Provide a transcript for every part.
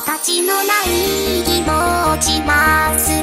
形のない気持ちます。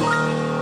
Bye.